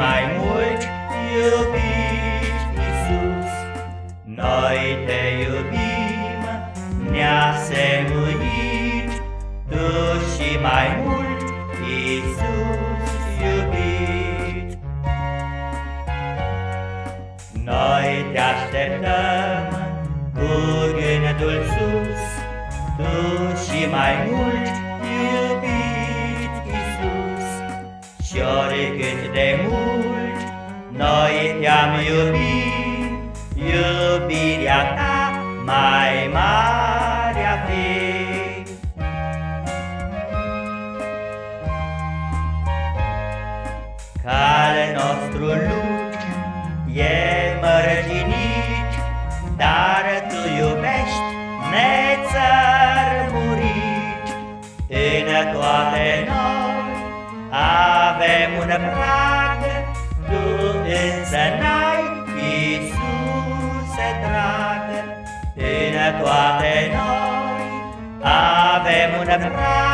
mai mult iubit Iisus. Noi te iubim, ne-a semuit, Tu și mai mult Iisus iubit. Noi te așteptăm cu gândul sus, Tu și mai mult iubit Iisus. Și oricât de mult noi te-am iubit, Iubirea ta mai mare a fi. Cale nostru lung e mărginit, Dar tu iubești nețărmurit. În toate noi avem un prag, Tu însă n-ai, Iisuse drag. În toate noi avem un prag,